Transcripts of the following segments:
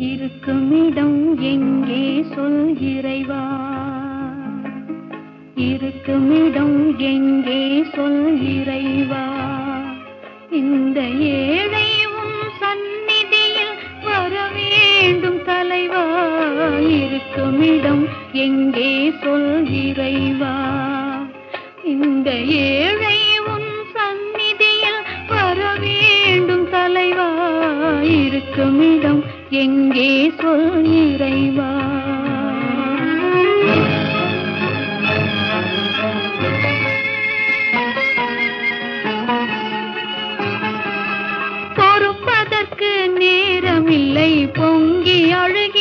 இருக்கும் இடம் எங்கே சொல் இறைவா? இருக்கும் இடம் எங்கே சொல் இறைவா? இந்த ஏழை உன் சந்நிதியில் வர வேண்டும் தலைவா? இருக்கும் இடம் எங்கே சொல் இறைவா? இந்த ஏழை எங்கே சொல் இறைவா பொறுப்பதற்கு நேரமில்லை பொங்கி அழுகி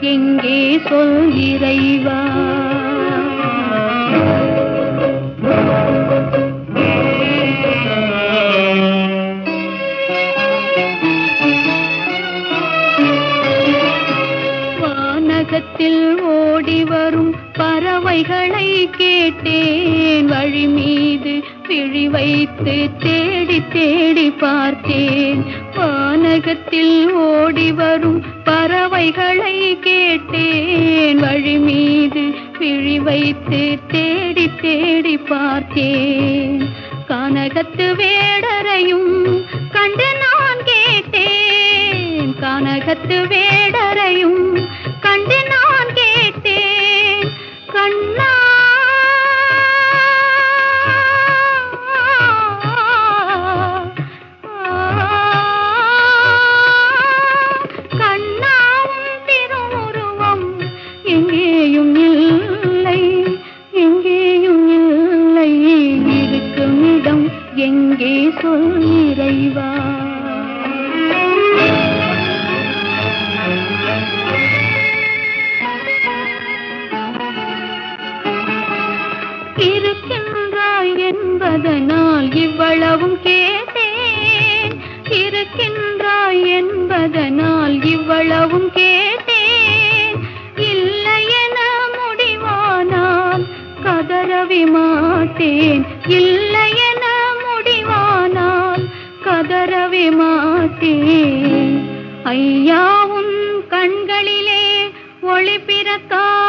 எங்கே சொல் இறைவா? வானகத்தில் ஓடி வரும் பறவைகளை கேட்டேன். வழி மீது விழி வைத்து தேடி தேடி பார்த்தேன். வானகத்தில் ஓடி வரும் விழி தேடி தேடி பார்த்தேன். கனகத்து வேடரையும் கண்டு நான் கேட்டேன். கனகத்து வேடரையும் எங்கே சொல் இறைவா இருக்கின்றாய் என்பதனால் இவ்வளவும் கேட்டேன். இருக்கின்றாய் என்பதனால் இவ்வளவும் கேட்டேன். இல்லை என முடிவானால் கதறவி மாட்டேன். இல்லை என கதறவி மாட்டேன் ஐயா உன் கண்களிலே ஒளி பிறத்தான்